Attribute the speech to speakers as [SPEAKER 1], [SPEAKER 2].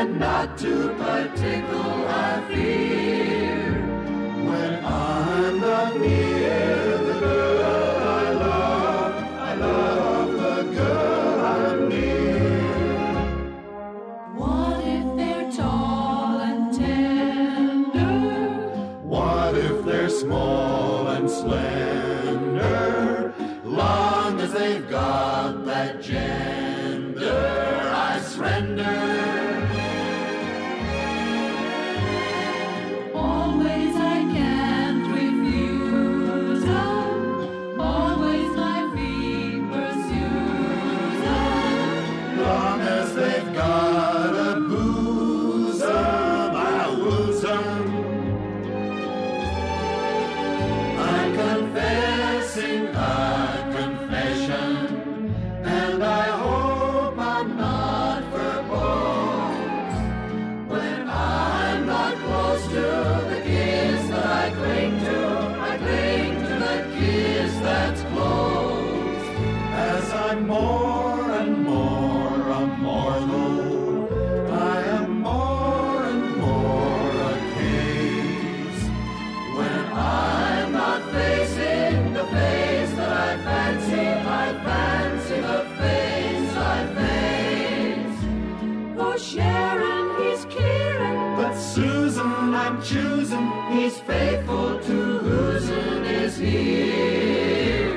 [SPEAKER 1] and not too particle I fear.
[SPEAKER 2] When I'm not near the girl I love, I love the girl I'm near.
[SPEAKER 1] What if they're tall and tender?
[SPEAKER 2] What if they're small and slender? Long as they've got that gender, Long as they've got a I'll lose 'em. I'm confessing a confession, and I hope I'm not verbose. When I'm not close to the kiss that I cling to, I cling to the kiss that's close. As I'm more I'm choosing. He's faithful to who's is here.